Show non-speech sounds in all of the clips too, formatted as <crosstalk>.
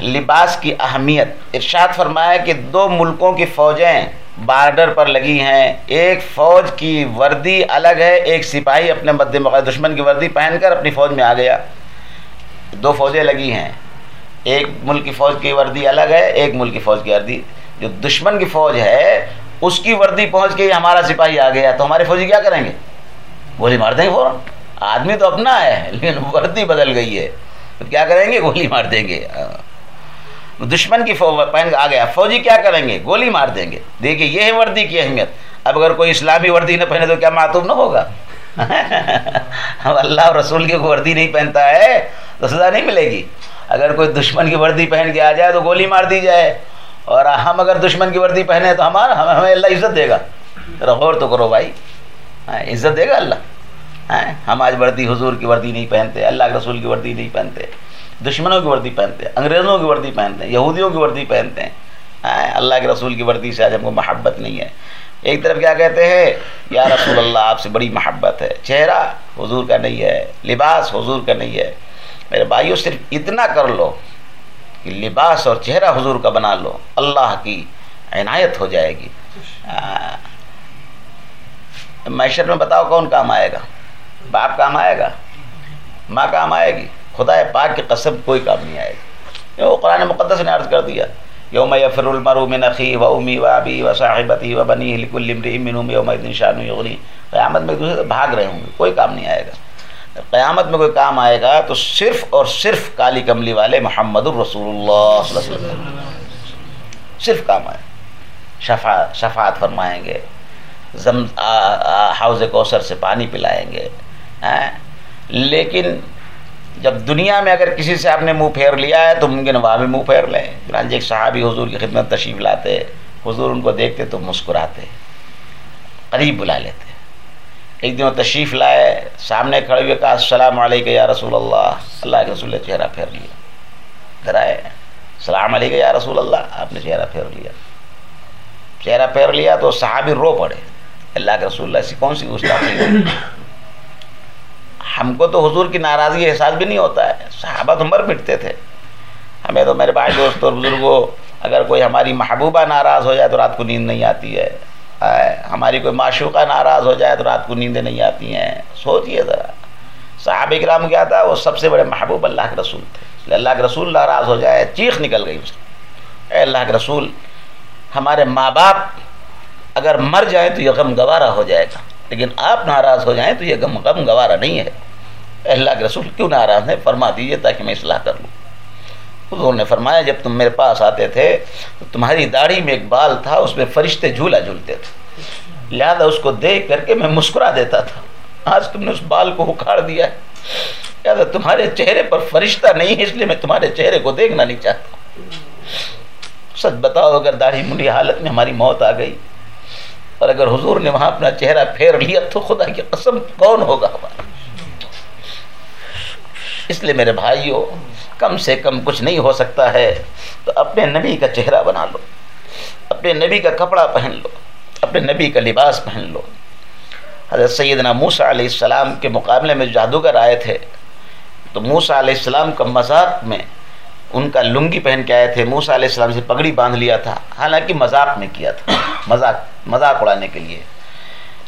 لباس کی اہمیت۔ ارشاد فرمایا کہ دو ملکوں کی فوجیں بارڈر پر لگی ہیں۔ ایک فوج کی وردی الگ ہے، ایک سپاہی اپنے مد مقابل دشمن کی وردی پہن کر اپنی فوج میں آ گیا۔ دو فوجیں لگی ہیں۔ ایک ملک کی فوج کی وردی الگ ہے، ایک ملک کی فوج کی وردی۔ جو دشمن کی فوج ہے، اس کی وردی پہنچ کے ہمارا سپاہی آ گیا۔ تو ہمارے فوجی کیا کریں گے؟ گولی مار دیں گے فوراً آدمی تو اپنا ہے، لیکن وردی بدل گئی ہے۔ تو کیا کریں گے؟ گولی مار دیں گے۔ دشمن کی پہن آ گیا فوجی کیا کریں گے؟ گولی مار دیں گے۔ دیکھیے، یہ ہے وردی کی اہمیت۔ اب اگر کوئی اسلامی وردی نہ پہنے تو کیا معتوب نہ ہوگا؟ <laughs> اب اللہ اور رسول کی وردی نہیں پہنتا ہے، تو سزا نہیں ملے گی۔ اگر کوئی دشمن کی وردی پہن کے آ جائے تو گولی مار دی جائے۔ اور ہم اگر دشمن کی وردی پہنے تو ہمارا ہمیں اللہ عزت دے گا۔ غور تو کرو بھائی۔ ہاں، عزت دے گا اللہ۔ ہم آج وردی حضور کی وردی نہیں پہنتے، اللہ کے رسول کی وردی نہیں پہنتے، دشمنوں کی وردی پہنتے ہیں انگریزوں کی وردی پہنتے ہیں یہودیوں کی وردی پہنتے ہیں۔ اللہ کے رسول کی وردی سے آج ہم کو محبت نہیں ہے۔ ایک طرف کیا کہتے ہیں؟ یا رسول اللہ، آپ سے بڑی محبت ہے۔ چہرہ حضور کا نہیں ہے، لباس حضور کا نہیں ہے۔ میرے بھائیوں صرف اتنا کر لو کہ لباس اور چہرہ حضور کا بنا لو، اللہ کی عنایت ہو جائے گی۔ معیشت میں بتاؤ کون کام آئے گا؟ باپ کام آئے گا، ماں کام آئے گی خدا پاک کی قسم کوئی کام نہیں آئے گا وہ قرآن مقدس نے عرض کر دیا، یوم یفر المرو من اخی و امی و ابی و صاحبتی و بنی لکل امرئ منہم یوم الدین شان یغنی۔ قیامت میں ایک دوسرے سے بھاگ رہے ہوں گے، کوئی کام نہیں آئے گا۔ قیامت میں کوئی کام آئے گا تو صرف اور صرف کالی کملی والے محمد الرسول اللہ صلی اللہ علیہ وسلم۔ صرف کام آئے۔ شفاعت شفاعت فرمائیں گے، زم حوض کوثر سے پانی پلائیں گے۔ لیکن جب دنیا میں اگر کسی سے آپ نے منہ پھیر لیا ہے، تو ممکن وہاں بھی منہ پھیر لیں چنانچہ ایک صحابی حضور کی خدمت تشریف لاتے، حضور ان کو دیکھتے تو مسکراتے، قریب بلا لیتے۔ ایک دن وہ تشریف لائے، سامنے کھڑے ہوئے کہا، السلام علیکم یا رسول اللہ۔ اللہ کے رسول نے چہرہ پھیر لیا۔ گھر آئے، السلام علیکم یا رسول اللہ۔ آپ نے چہرہ پھیر لیا۔ چہرہ پھیر لیا تو صحابی رو پڑے۔ اللہ کے رسول اللہ ایسی کون سی گستاخی ہم کو تو حضور کی ناراضگی احساس بھی نہیں ہوتا ہے۔ صحابہ تو مر مٹتے تھے۔ ہمیں تو میرے بھائی دوست اور بزرگوں، اگر کوئی ہماری محبوبہ ناراض ہو جائے تو رات کو نیند نہیں آتی ہے۔ ہماری کوئی معشوقہ ناراض ہو جائے تو رات کو نیندیں نہیں آتی ہیں۔ سوچئے ذرا۔ صاحب اکرام کیا تھا؟ وہ سب سے بڑے محبوب اللہ کے رسول تھے۔ اس لیے اللہ کے رسول ناراض ہو جائے، چیخ نکل گئی اس کی اے اللہ کے رسول، ہمارے ماں باپ اگر مر جائیں تو یہ غم گوارا ہو جائے گا۔ لیکن آپ ناراض ہو جائیں تو یہ غم غم گوارا نہیں ہے۔ اللہ کے رسول کیوں ناراض ہیں؟ فرما دیجیے تاکہ میں اصلاح کر لوں۔ حضور نے فرمایا، جب تم میرے پاس آتے تھے تو تمہاری داڑھی میں ایک بال تھا، اس میں فرشتے جھولا جھولتے تھے۔ لہذا اس کو دیکھ کر کے میں مسکرا دیتا تھا۔ آج تم نے اس بال کو اکھاڑ دیا ہے۔ لہٰذا تمہارے چہرے پر فرشتہ نہیں ہے، اس لیے میں تمہارے چہرے کو دیکھنا نہیں چاہتا۔ سچ بتاؤ، اگر داڑھی منڈی حالت میں ہماری موت آ گئی اور اگر حضور نے وہاں اپنا چہرہ پھیر لیا تو خدا کی قسم کون ہوگا ہمارا؟ اس لیے میرے بھائیوں کم سے کم کچھ نہیں ہو سکتا ہے تو اپنے نبی کا چہرہ بنا لو، اپنے نبی کا کپڑا پہن لو، اپنے نبی کا لباس پہن لو۔ حضرت سیدنا موسیٰ علیہ السلام کے مقابلے میں جادوگر آئے تھے۔ تو موسیٰ علیہ السلام کا مذاق میں ان کا لنگی پہن کے آئے تھے۔ موسیٰ علیہ السلام سے پگڑی باندھ لیا تھا، حالانکہ مذاق میں کیا تھا، مذاق مذاق اڑانے کے لیے۔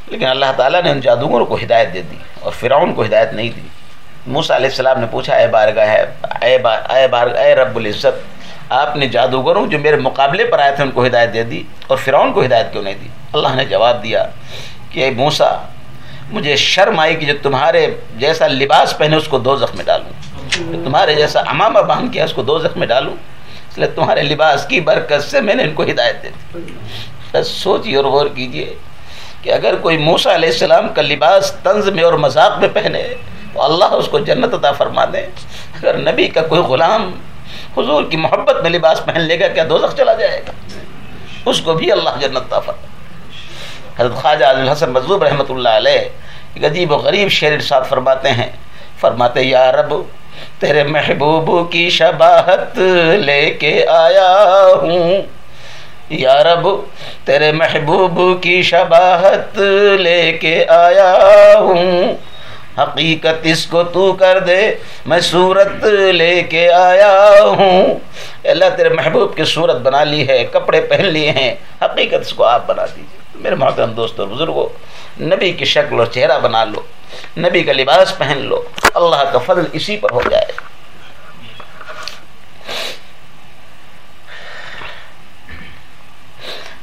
لیکن اللہ تعالیٰ نے ان جادوگروں کو ہدایت دے دی اور فرعون کو ہدایت نہیں دی۔ موسیٰ علیہ السلام نے پوچھا، اے بارگاہ ہے اے بار اے بار، اے رب العزت، آپ نے جادوگروں جو میرے مقابلے پر آئے تھے، ان کو ہدایت دے دی اور فرعون کو ہدایت کیوں نہیں دی؟ اللہ نے جواب دیا کہ، اے موسیٰ، مجھے شرم آئی کہ جو تمہارے جیسا لباس پہنے، اس کو دو زخم میں ڈالوں تمہارے جیسا امامہ باندھ کیا اس کو دو زخم میں ڈالوں۔ اس لیے تمہارے لباس کی برکت سے میں نے ان کو ہدایت دے دی۔ سوچیے اور غور کیجیے کہ اگر کوئی موسیٰ علیہ السلام کا لباس طنز میں اور مذاق میں پہنے تو اللہ اس کو جنت عطا فرما دے۔ اگر نبی کا کوئی غلام حضور کی محبت میں لباس پہن لے گا، کیا دوزخ چلا جائے گا؟ اس کو بھی اللہ جنت عطا فرما حضرت خواجہ الحسن مضبوب رحمۃ اللہ علیہ ایک عجیب و غریب شعر ارشاد فرماتے ہیں۔ فرماتے، یا رب، تیرے محبوب کی شباہت لے کے آیا ہوں۔ یا رب، تیرے محبوب کی شباہت لے کے آیا ہوں۔ حقیقت اس کو تو کر دے، میں صورت لے کے آیا ہوں۔ اللہ، تیرے محبوب کی صورت بنا لی ہے، کپڑے پہن لیے ہیں۔ حقیقت اس کو آپ بنا دیجیے میرے محترم دوست اور بزرگوں نبی کی شکل اور چہرہ بنا لو۔ نبی کا لباس پہن لو۔ اللہ کا فضل اسی پر ہو جائے۔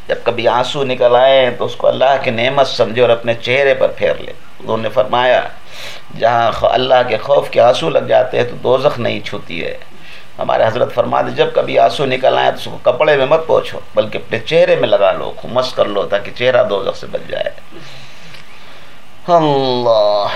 جب کبھی آنسو نکل آئے تو اس کو اللہ کی نعمت سمجھے اور اپنے چہرے پر پھیر لے۔ انہوں نے فرمایا، جہاں اللہ کے خوف کے آنسو لگ جاتے ہیں تو دوزخ نہیں چھوتی ہے۔ ہمارے حضرت فرما دے، جب کبھی آنسو نکل آئے تو اس کو کپڑے میں مت پوچھو، بلکہ اپنے چہرے میں لگا لو، خمس کر لو تاکہ چہرہ دوزخ سے بچ جائے۔ اللہ